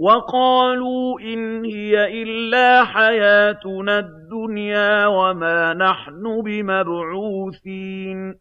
وَقَالُوا إِنْ هِيَ إِلَّا حَيَاتُنَا الدُّنْيَا وَمَا نَحْنُ بِمَبْعُوثِينَ.